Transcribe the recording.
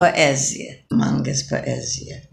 Poesia, Mangas poesia.